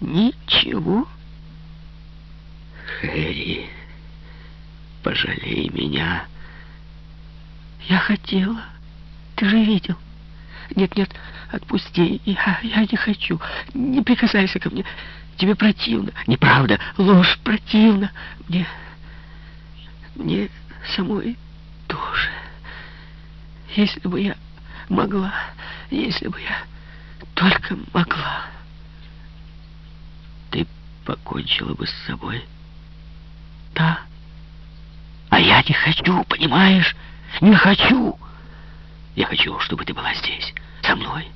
Ничего? Хэри, пожалей меня. Я хотела. Ты же видел. Нет, нет, отпусти. Я, я не хочу. Не прикасайся ко мне. Тебе противно. Неправда. Ложь противно. Мне... Мне самой тоже. Если бы я могла, если бы я только могла. Покончила бы с собой? Да. А я не хочу, понимаешь? Не хочу. Я хочу, чтобы ты была здесь, со мной.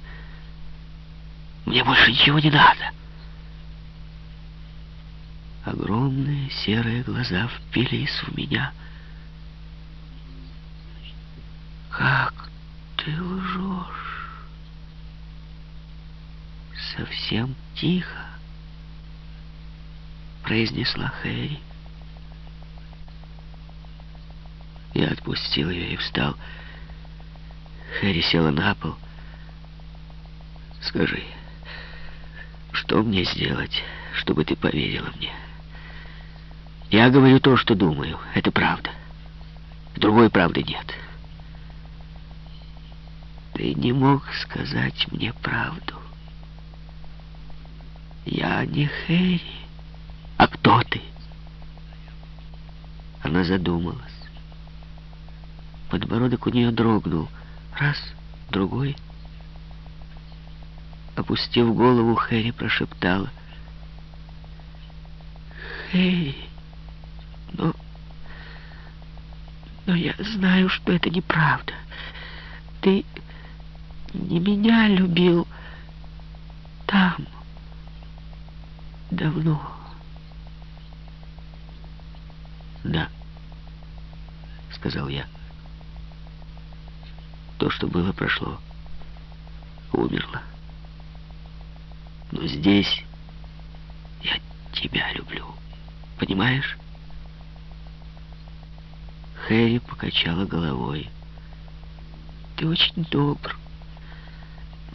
Мне больше ничего не надо. Огромные серые глаза впились в меня. Как ты лжешь? Совсем тихо, произнесла Хэри. Я отпустил ее и встал. Хэри села на пол. Скажи, что мне сделать, чтобы ты поверила мне? Я говорю то, что думаю. Это правда. Другой правды нет. Ты не мог сказать мне правду. Я не Хэри. А кто ты? Она задумалась. Подбородок у нее дрогнул. Раз, другой. Опустив голову, Хэри прошептала. Хэри, но... Но я знаю, что это неправда. Ты не меня любил там, давно. Да, сказал я. То, что было, прошло. Умерло. Но здесь я тебя люблю. Понимаешь? Хэри покачала головой. Ты очень добр.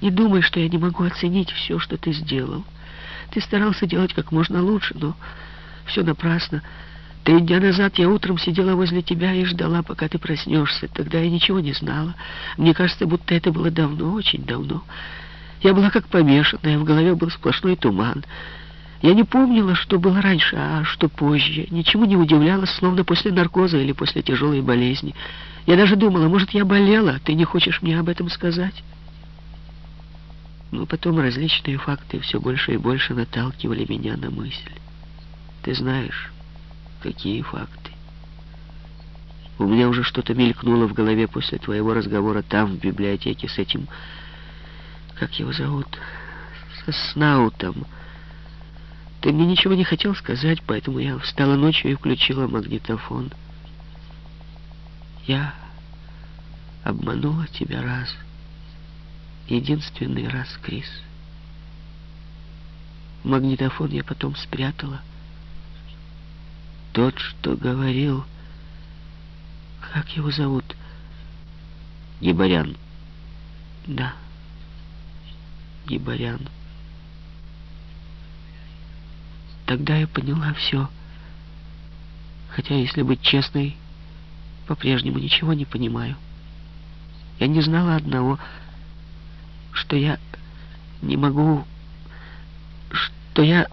Не думай, что я не могу оценить все, что ты сделал. Ты старался делать как можно лучше, но все напрасно. Три дня назад я утром сидела возле тебя и ждала, пока ты проснешься. Тогда я ничего не знала. Мне кажется, будто это было давно, очень давно. Я была как помешанная, в голове был сплошной туман. Я не помнила, что было раньше, а что позже. Ничему не удивлялась, словно после наркоза или после тяжелой болезни. Я даже думала, может, я болела, ты не хочешь мне об этом сказать? Но потом различные факты все больше и больше наталкивали меня на мысль. Ты знаешь... Какие факты? У меня уже что-то мелькнуло в голове после твоего разговора там, в библиотеке, с этим... Как его зовут? Со Снаутом. Ты мне ничего не хотел сказать, поэтому я встала ночью и включила магнитофон. Я обманула тебя раз. Единственный раз, Крис. Магнитофон я потом спрятала. Тот, что говорил... Как его зовут? Гибарян. Да. Гибарян. Тогда я поняла все. Хотя, если быть честной, по-прежнему ничего не понимаю. Я не знала одного, что я не могу... Что я...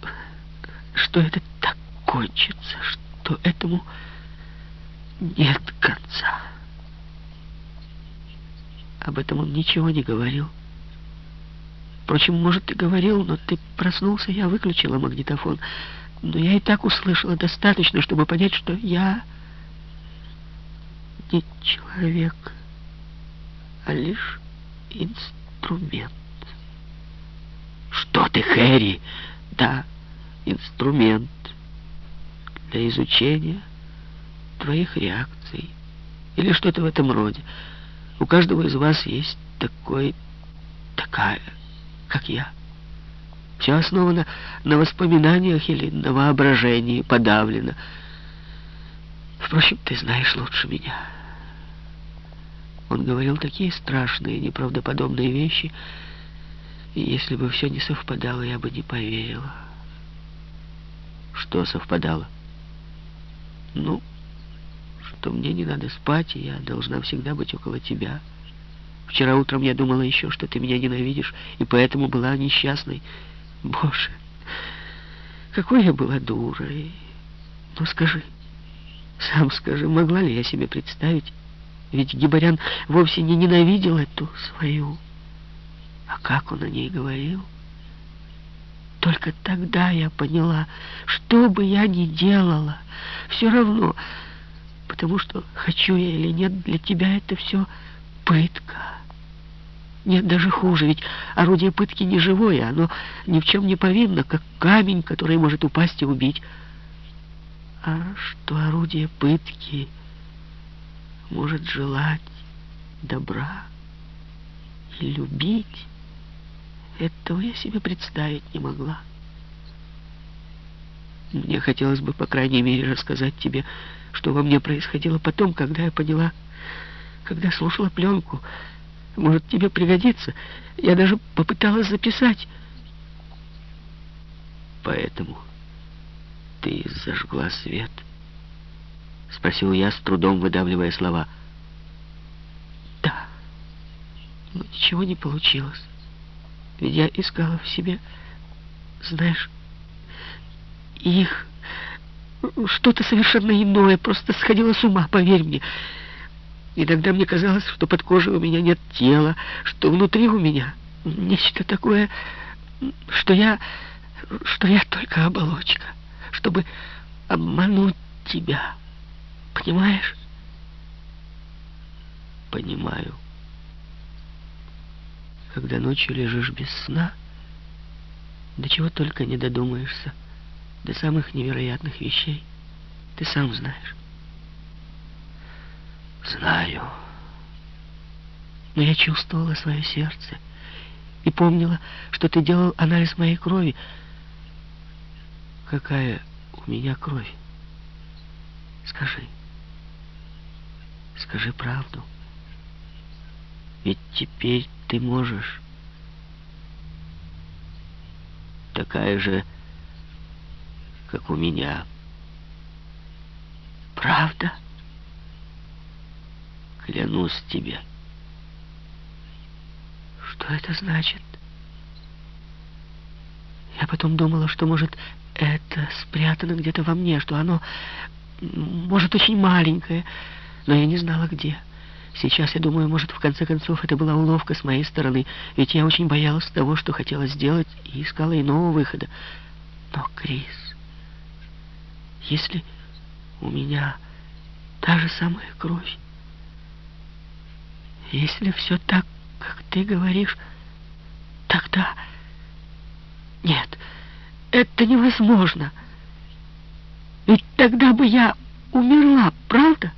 Что это так кончится, что то этому нет конца. Об этом он ничего не говорил. Впрочем, может, ты говорил, но ты проснулся, я выключила магнитофон. Но я и так услышала достаточно, чтобы понять, что я не человек, а лишь инструмент. Что ты, Хэри? Да, инструмент для изучения твоих реакций или что-то в этом роде. У каждого из вас есть такой, такая, как я. Все основано на воспоминаниях или на воображении, подавлено. Впрочем, ты знаешь лучше меня. Он говорил такие страшные, неправдоподобные вещи, и если бы все не совпадало, я бы не поверила. что совпадало? Ну, что мне не надо спать, и я должна всегда быть около тебя. Вчера утром я думала еще, что ты меня ненавидишь, и поэтому была несчастной. Боже, какой я была дурой. Ну, скажи, сам скажи, могла ли я себе представить? Ведь Гибарян вовсе не ненавидел эту свою. А как он о ней говорил? Только тогда я поняла, что бы я ни делала, все равно, потому что хочу я или нет, для тебя это все пытка. Нет, даже хуже, ведь орудие пытки не живое, оно ни в чем не повинно, как камень, который может упасть и убить. А что орудие пытки может желать добра и любить, этого я себе представить не могла. Мне хотелось бы, по крайней мере, рассказать тебе, что во мне происходило потом, когда я поняла, когда слушала пленку. Может, тебе пригодится. Я даже попыталась записать. Поэтому ты зажгла свет? Спросил я, с трудом выдавливая слова. Да. Но ничего не получилось. Ведь я искала в себе, знаешь, их что-то совершенно иное, просто сходила с ума, поверь мне. Иногда мне казалось, что под кожей у меня нет тела, что внутри у меня нечто такое, что я, что я только оболочка, чтобы обмануть тебя. Понимаешь? Понимаю. Когда ночью лежишь без сна, до чего только не додумаешься, до самых невероятных вещей. Ты сам знаешь. Знаю. Но я чувствовала свое сердце и помнила, что ты делал анализ моей крови. Какая у меня кровь? Скажи. Скажи правду. Ведь теперь ты можешь. Такая же, как у меня. Правда? Клянусь тебе. Что это значит? Я потом думала, что, может, это спрятано где-то во мне, что оно, может, очень маленькое, но я не знала, где. Сейчас я думаю, может, в конце концов, это была уловка с моей стороны, ведь я очень боялась того, что хотела сделать, и искала иного выхода. Но, Крис, если у меня та же самая кровь, если все так, как ты говоришь, тогда... Нет, это невозможно. Ведь тогда бы я умерла, правда?